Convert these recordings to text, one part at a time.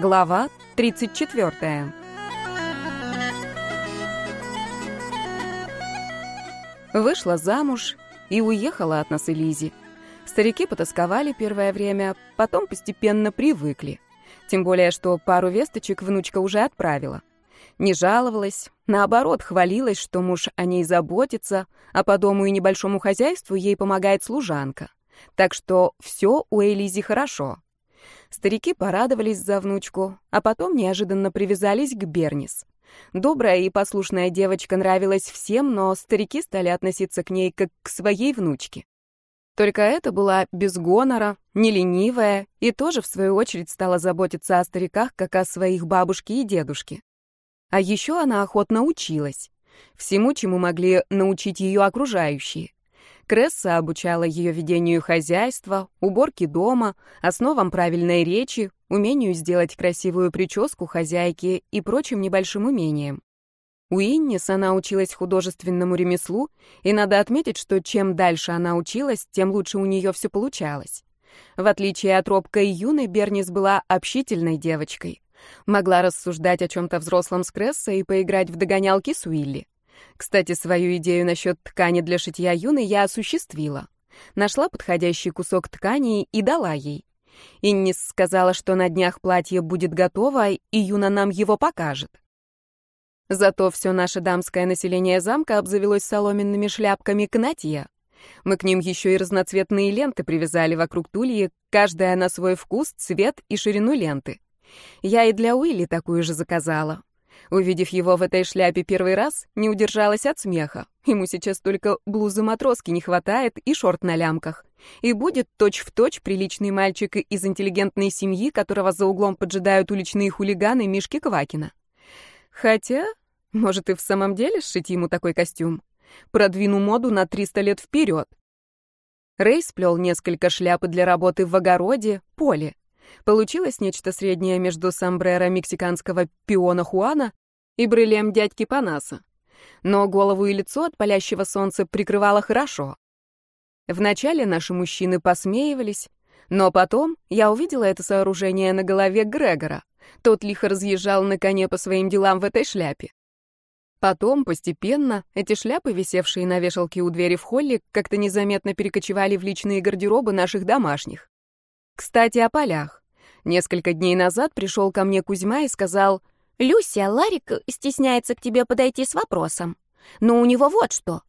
Глава 34. Вышла замуж и уехала от нас Элизи. Старики потасковали первое время, потом постепенно привыкли. Тем более, что пару весточек внучка уже отправила. Не жаловалась, наоборот, хвалилась, что муж о ней заботится, а по дому и небольшому хозяйству ей помогает служанка. Так что все у Элизи хорошо. Старики порадовались за внучку, а потом неожиданно привязались к Бернис. Добрая и послушная девочка нравилась всем, но старики стали относиться к ней как к своей внучке. Только это была без гонора, не ленивая и тоже, в свою очередь, стала заботиться о стариках, как о своих бабушке и дедушке. А еще она охотно училась. Всему, чему могли научить ее окружающие. Кресса обучала ее ведению хозяйства, уборке дома, основам правильной речи, умению сделать красивую прическу хозяйки и прочим небольшим умениям. У Иннис она училась художественному ремеслу, и надо отметить, что чем дальше она училась, тем лучше у нее все получалось. В отличие от робкой юной, Бернис была общительной девочкой. Могла рассуждать о чем-то взрослом с Кресса и поиграть в догонялки с Уилли. Кстати, свою идею насчет ткани для шитья Юны я осуществила. Нашла подходящий кусок ткани и дала ей. Иннис сказала, что на днях платье будет готово, и Юна нам его покажет. Зато все наше дамское население замка обзавелось соломенными шляпками кнатья. Мы к ним еще и разноцветные ленты привязали вокруг тульи, каждая на свой вкус, цвет и ширину ленты. Я и для Уилли такую же заказала. Увидев его в этой шляпе первый раз, не удержалась от смеха. Ему сейчас только блузы матроски не хватает и шорт на лямках. И будет точь-в-точь точь приличный мальчик из интеллигентной семьи, которого за углом поджидают уличные хулиганы Мишки Квакина. Хотя, может и в самом деле сшить ему такой костюм. Продвину моду на 300 лет вперед. Рэй сплел несколько шляпы для работы в огороде, поле. Получилось нечто среднее между сомбреро мексиканского пиона Хуана и брылем дядьки Панаса. Но голову и лицо от палящего солнца прикрывало хорошо. Вначале наши мужчины посмеивались, но потом я увидела это сооружение на голове Грегора. Тот лихо разъезжал на коне по своим делам в этой шляпе. Потом, постепенно, эти шляпы, висевшие на вешалке у двери в холле, как-то незаметно перекочевали в личные гардеробы наших домашних. Кстати, о полях. Несколько дней назад пришел ко мне Кузьма и сказал, «Люся, Ларик стесняется к тебе подойти с вопросом. Но у него вот что.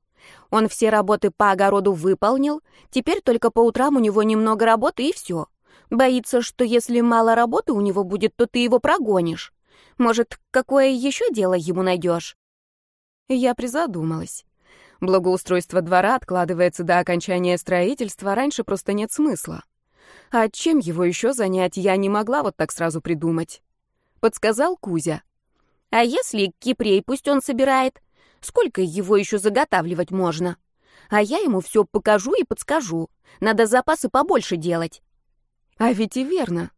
Он все работы по огороду выполнил, теперь только по утрам у него немного работы и все. Боится, что если мало работы у него будет, то ты его прогонишь. Может, какое еще дело ему найдешь?» Я призадумалась. Благоустройство двора откладывается до окончания строительства, раньше просто нет смысла. А чем его еще занять, я не могла вот так сразу придумать. Подсказал Кузя. А если кипрей пусть он собирает? Сколько его еще заготавливать можно? А я ему все покажу и подскажу. Надо запасы побольше делать. А ведь и верно.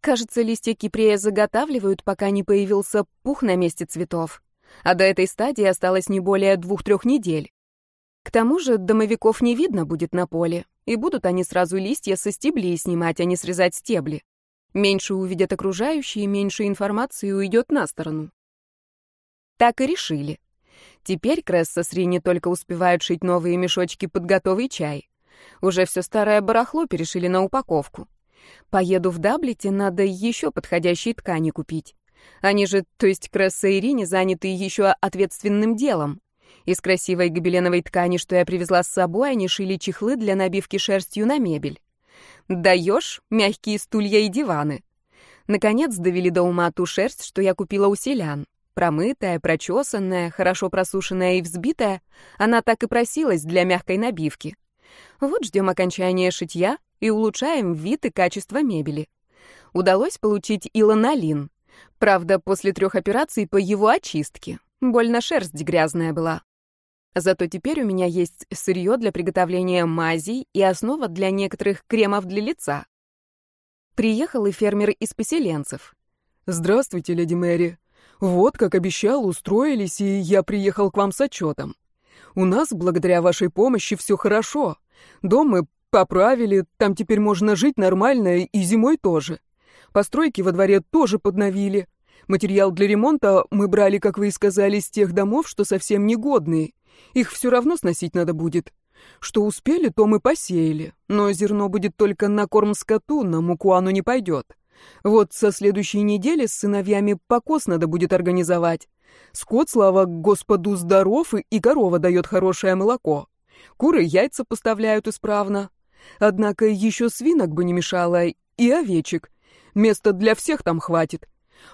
Кажется, листья кипрея заготавливают, пока не появился пух на месте цветов. А до этой стадии осталось не более двух-трех недель. К тому же домовиков не видно будет на поле, и будут они сразу листья со стеблей снимать, а не срезать стебли. Меньше увидят окружающие, меньше информации уйдет на сторону. Так и решили. Теперь Кресса с Ри только успевают шить новые мешочки под готовый чай. Уже все старое барахло перешили на упаковку. Поеду в Даблите, надо еще подходящие ткани купить. Они же, то есть Кресса и Рине, заняты еще ответственным делом. Из красивой гобеленовой ткани, что я привезла с собой, они шили чехлы для набивки шерстью на мебель. Даешь мягкие стулья и диваны. Наконец довели до ума ту шерсть, что я купила у селян. Промытая, прочесанная, хорошо просушенная и взбитая, она так и просилась для мягкой набивки. Вот ждем окончания шитья и улучшаем вид и качество мебели. Удалось получить и ланолин. Правда, после трех операций по его очистке. Больно шерсть грязная была. Зато теперь у меня есть сырье для приготовления мазей и основа для некоторых кремов для лица. Приехал и фермер из поселенцев. «Здравствуйте, леди Мэри. Вот, как обещал, устроились, и я приехал к вам с отчетом. У нас, благодаря вашей помощи, все хорошо. Дом мы поправили, там теперь можно жить нормально и зимой тоже. Постройки во дворе тоже подновили. Материал для ремонта мы брали, как вы и сказали, с тех домов, что совсем негодные. Их все равно сносить надо будет. Что успели, то мы посеяли. Но зерно будет только на корм скоту, на муку оно не пойдет. Вот со следующей недели с сыновьями покос надо будет организовать. Скот, слава Господу, здоров, и, и корова дает хорошее молоко. Куры яйца поставляют исправно. Однако еще свинок бы не мешало, и овечек. Места для всех там хватит.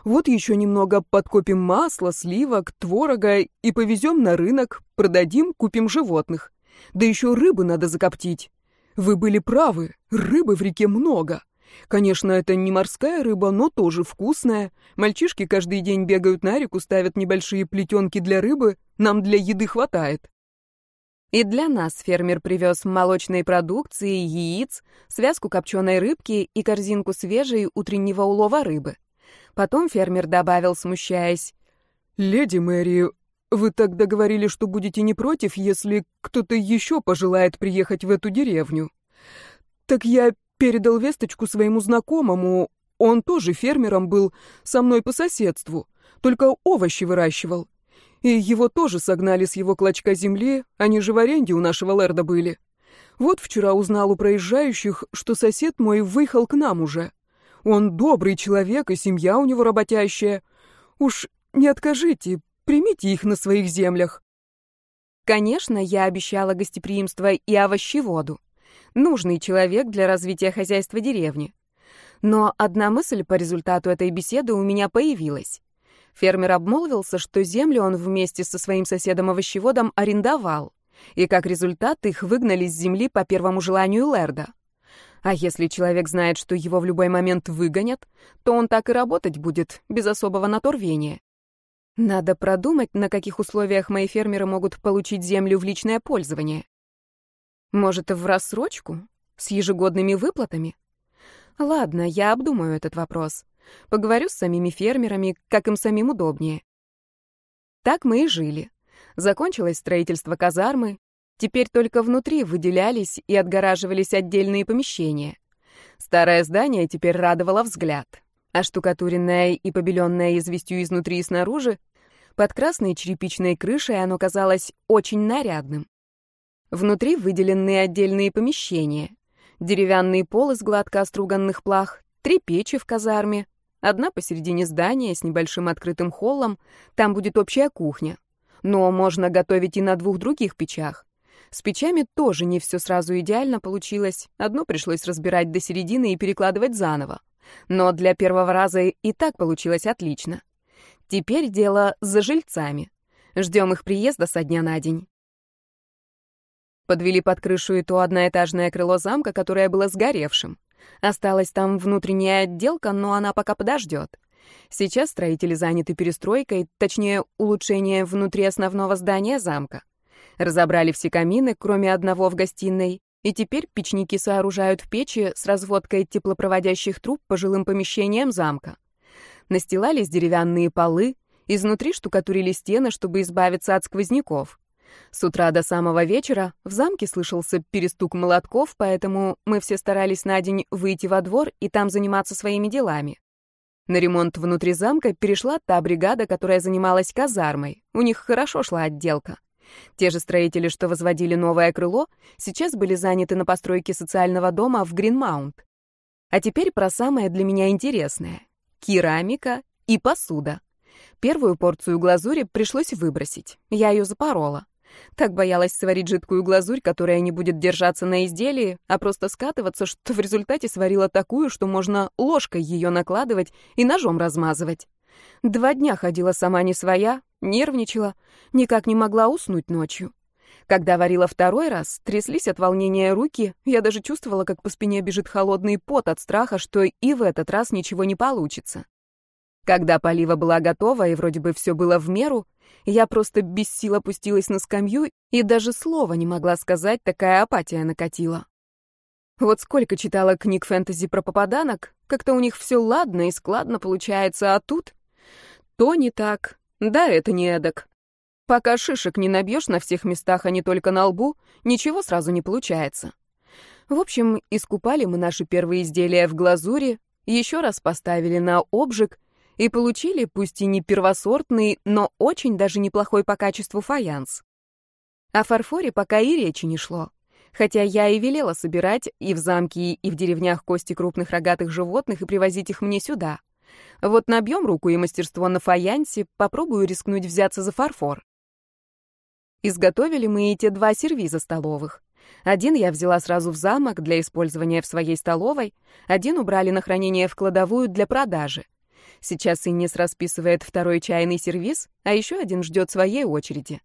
Вот еще немного подкопим масла, сливок, творога и повезем на рынок, продадим, купим животных. Да еще рыбы надо закоптить. Вы были правы, рыбы в реке много. Конечно, это не морская рыба, но тоже вкусная. Мальчишки каждый день бегают на реку, ставят небольшие плетенки для рыбы, нам для еды хватает. И для нас фермер привез молочной продукции, яиц, связку копченой рыбки и корзинку свежей утреннего улова рыбы. Потом фермер добавил, смущаясь. «Леди Мэри, вы тогда говорили, что будете не против, если кто-то еще пожелает приехать в эту деревню. Так я передал весточку своему знакомому. Он тоже фермером был, со мной по соседству, только овощи выращивал. И его тоже согнали с его клочка земли, они же в аренде у нашего лэрда были. Вот вчера узнал у проезжающих, что сосед мой выехал к нам уже. Он добрый человек, и семья у него работящая. Уж не откажите, примите их на своих землях. Конечно, я обещала гостеприимство и овощеводу. Нужный человек для развития хозяйства деревни. Но одна мысль по результату этой беседы у меня появилась. Фермер обмолвился, что землю он вместе со своим соседом-овощеводом арендовал, и как результат их выгнали с земли по первому желанию Лерда. А если человек знает, что его в любой момент выгонят, то он так и работать будет, без особого наторвения. Надо продумать, на каких условиях мои фермеры могут получить землю в личное пользование. Может, в рассрочку? С ежегодными выплатами? Ладно, я обдумаю этот вопрос. Поговорю с самими фермерами, как им самим удобнее. Так мы и жили. Закончилось строительство казармы. Теперь только внутри выделялись и отгораживались отдельные помещения. Старое здание теперь радовало взгляд. А штукатуренное и побеленное известью изнутри и снаружи, под красной черепичной крышей оно казалось очень нарядным. Внутри выделены отдельные помещения. Деревянный пол из гладко оструганных плах, три печи в казарме, Одна посередине здания с небольшим открытым холлом, там будет общая кухня. Но можно готовить и на двух других печах. С печами тоже не все сразу идеально получилось. Одну пришлось разбирать до середины и перекладывать заново. Но для первого раза и так получилось отлично. Теперь дело за жильцами. Ждем их приезда со дня на день. Подвели под крышу и то одноэтажное крыло замка, которое было сгоревшим. Осталась там внутренняя отделка, но она пока подождет. Сейчас строители заняты перестройкой, точнее, улучшением внутри основного здания замка. Разобрали все камины, кроме одного в гостиной, и теперь печники сооружают печи с разводкой теплопроводящих труб по жилым помещениям замка. Настилались деревянные полы, изнутри штукатурили стены, чтобы избавиться от сквозняков. С утра до самого вечера в замке слышался перестук молотков, поэтому мы все старались на день выйти во двор и там заниматься своими делами. На ремонт внутри замка перешла та бригада, которая занималась казармой. У них хорошо шла отделка. Те же строители, что возводили новое крыло, сейчас были заняты на постройке социального дома в Гринмаунт. А теперь про самое для меня интересное — керамика и посуда. Первую порцию глазури пришлось выбросить. Я ее запорола. Так боялась сварить жидкую глазурь, которая не будет держаться на изделии, а просто скатываться, что в результате сварила такую, что можно ложкой ее накладывать и ножом размазывать. Два дня ходила сама не своя, нервничала, никак не могла уснуть ночью. Когда варила второй раз, тряслись от волнения руки, я даже чувствовала, как по спине бежит холодный пот от страха, что и в этот раз ничего не получится. Когда полива была готова и вроде бы все было в меру, я просто без сил опустилась на скамью и даже слова не могла сказать, такая апатия накатила. Вот сколько читала книг фэнтези про попаданок, как-то у них все ладно и складно получается, а тут... То не так, да это не эдак. Пока шишек не набьешь на всех местах, а не только на лбу, ничего сразу не получается. В общем, искупали мы наши первые изделия в глазури, еще раз поставили на обжиг и получили, пусть и не первосортный, но очень даже неплохой по качеству фаянс. О фарфоре пока и речи не шло. Хотя я и велела собирать и в замке, и в деревнях кости крупных рогатых животных и привозить их мне сюда. Вот набьем руку и мастерство на фаянсе, попробую рискнуть взяться за фарфор. Изготовили мы и те два сервиза столовых. Один я взяла сразу в замок для использования в своей столовой, один убрали на хранение в кладовую для продажи. Сейчас Иннис расписывает второй чайный сервиз, а еще один ждет своей очереди.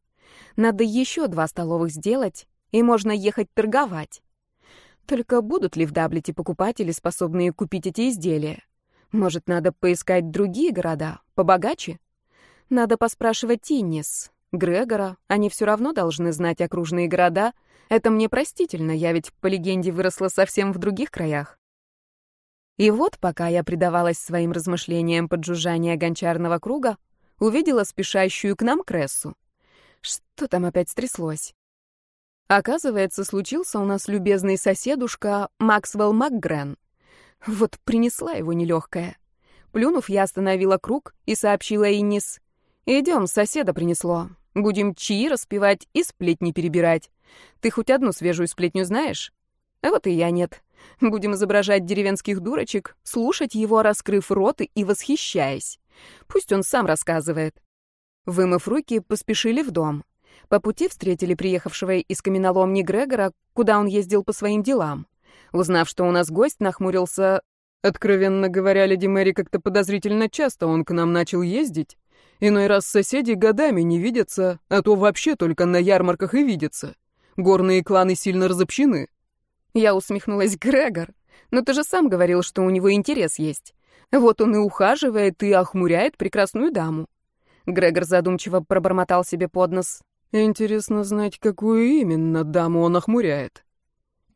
Надо еще два столовых сделать, и можно ехать торговать. Только будут ли в Даблете покупатели, способные купить эти изделия? Может, надо поискать другие города, побогаче? Надо поспрашивать Тиннис, Грегора, они все равно должны знать окружные города. Это мне простительно, я ведь, по легенде, выросла совсем в других краях. И вот, пока я предавалась своим размышлениям под жужжание гончарного круга, увидела спешащую к нам Крессу. Что там опять стряслось? Оказывается, случился у нас любезный соседушка Максвелл МакГрен. Вот принесла его нелегкая. Плюнув, я остановила круг и сообщила Иннис. «Идем, соседа принесло. Будем чаи распевать и сплетни перебирать. Ты хоть одну свежую сплетню знаешь? А вот и я нет. Будем изображать деревенских дурочек, слушать его, раскрыв рот и восхищаясь. Пусть он сам рассказывает». Вымыв руки, поспешили в дом. По пути встретили приехавшего из каменоломни Грегора, куда он ездил по своим делам. Узнав, что у нас гость, нахмурился. Откровенно говоря, леди Мэри как-то подозрительно часто он к нам начал ездить. Иной раз соседи годами не видятся, а то вообще только на ярмарках и видятся. Горные кланы сильно разобщены. Я усмехнулась, Грегор. Но ты же сам говорил, что у него интерес есть. Вот он и ухаживает, и охмуряет прекрасную даму. Грегор задумчиво пробормотал себе под нос. Интересно знать, какую именно даму он охмуряет.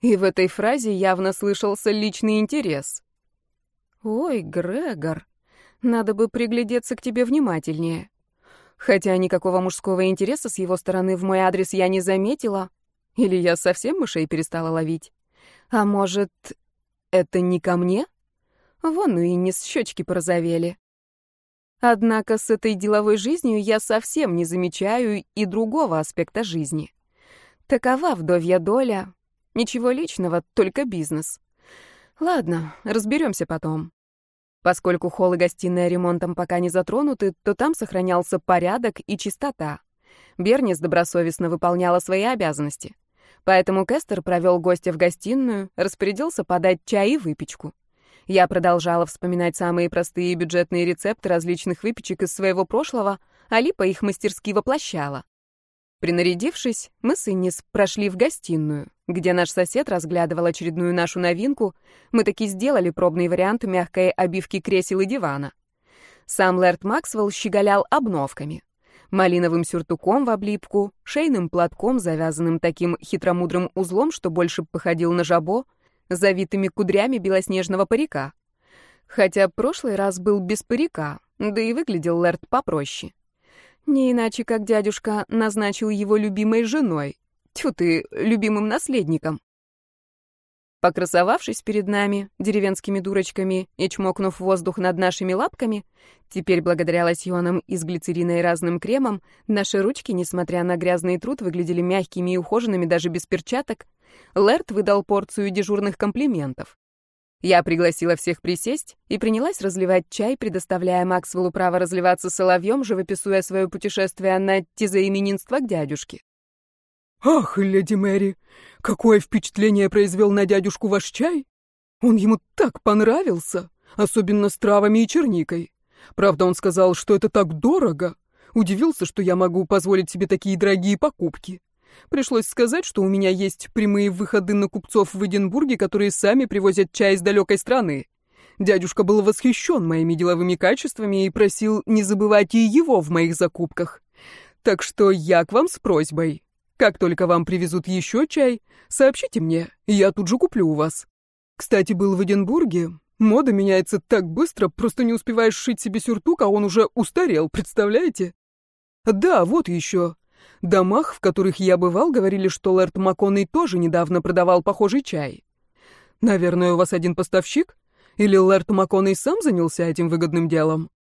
И в этой фразе явно слышался личный интерес. «Ой, Грегор, надо бы приглядеться к тебе внимательнее. Хотя никакого мужского интереса с его стороны в мой адрес я не заметила. Или я совсем мышей перестала ловить. А может, это не ко мне? Вон, ну и не с щечки порозовели. Однако с этой деловой жизнью я совсем не замечаю и другого аспекта жизни. Такова вдовья доля. Ничего личного, только бизнес. Ладно, разберемся потом. Поскольку холл и гостиная ремонтом пока не затронуты, то там сохранялся порядок и чистота. Бернис добросовестно выполняла свои обязанности. Поэтому Кестер провел гостя в гостиную, распорядился подать чай и выпечку. Я продолжала вспоминать самые простые бюджетные рецепты различных выпечек из своего прошлого, а Липа их мастерски воплощала. Принарядившись, мы с Иннис прошли в гостиную, где наш сосед разглядывал очередную нашу новинку. Мы таки сделали пробный вариант мягкой обивки кресел и дивана. Сам Лэрд Максвелл щеголял обновками. Малиновым сюртуком в облипку, шейным платком, завязанным таким хитромудрым узлом, что больше походил на жабо — завитыми кудрями белоснежного парика. Хотя прошлый раз был без парика, да и выглядел Лэрд попроще. Не иначе, как дядюшка назначил его любимой женой. Тьфу ты, любимым наследником. Покрасовавшись перед нами, деревенскими дурочками, и чмокнув воздух над нашими лапками, теперь, благодаря лосьонам из глицерина и разным кремам, наши ручки, несмотря на грязный труд, выглядели мягкими и ухоженными даже без перчаток, Лэрт выдал порцию дежурных комплиментов. Я пригласила всех присесть и принялась разливать чай, предоставляя Максвеллу право разливаться соловьем, живописуя свое путешествие на тезаименинство к дядюшке. «Ах, леди Мэри, какое впечатление произвел на дядюшку ваш чай! Он ему так понравился, особенно с травами и черникой. Правда, он сказал, что это так дорого. Удивился, что я могу позволить себе такие дорогие покупки. Пришлось сказать, что у меня есть прямые выходы на купцов в Эдинбурге, которые сами привозят чай из далекой страны. Дядюшка был восхищен моими деловыми качествами и просил не забывать и его в моих закупках. Так что я к вам с просьбой. Как только вам привезут еще чай, сообщите мне, я тут же куплю у вас. Кстати, был в Эдинбурге. Мода меняется так быстро, просто не успеваешь шить себе сюртук, а он уже устарел, представляете? Да, вот еще домах, в которых я бывал, говорили, что Лэрд Макконный тоже недавно продавал похожий чай. Наверное, у вас один поставщик? Или лэрд Маконей сам занялся этим выгодным делом?